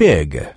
chega.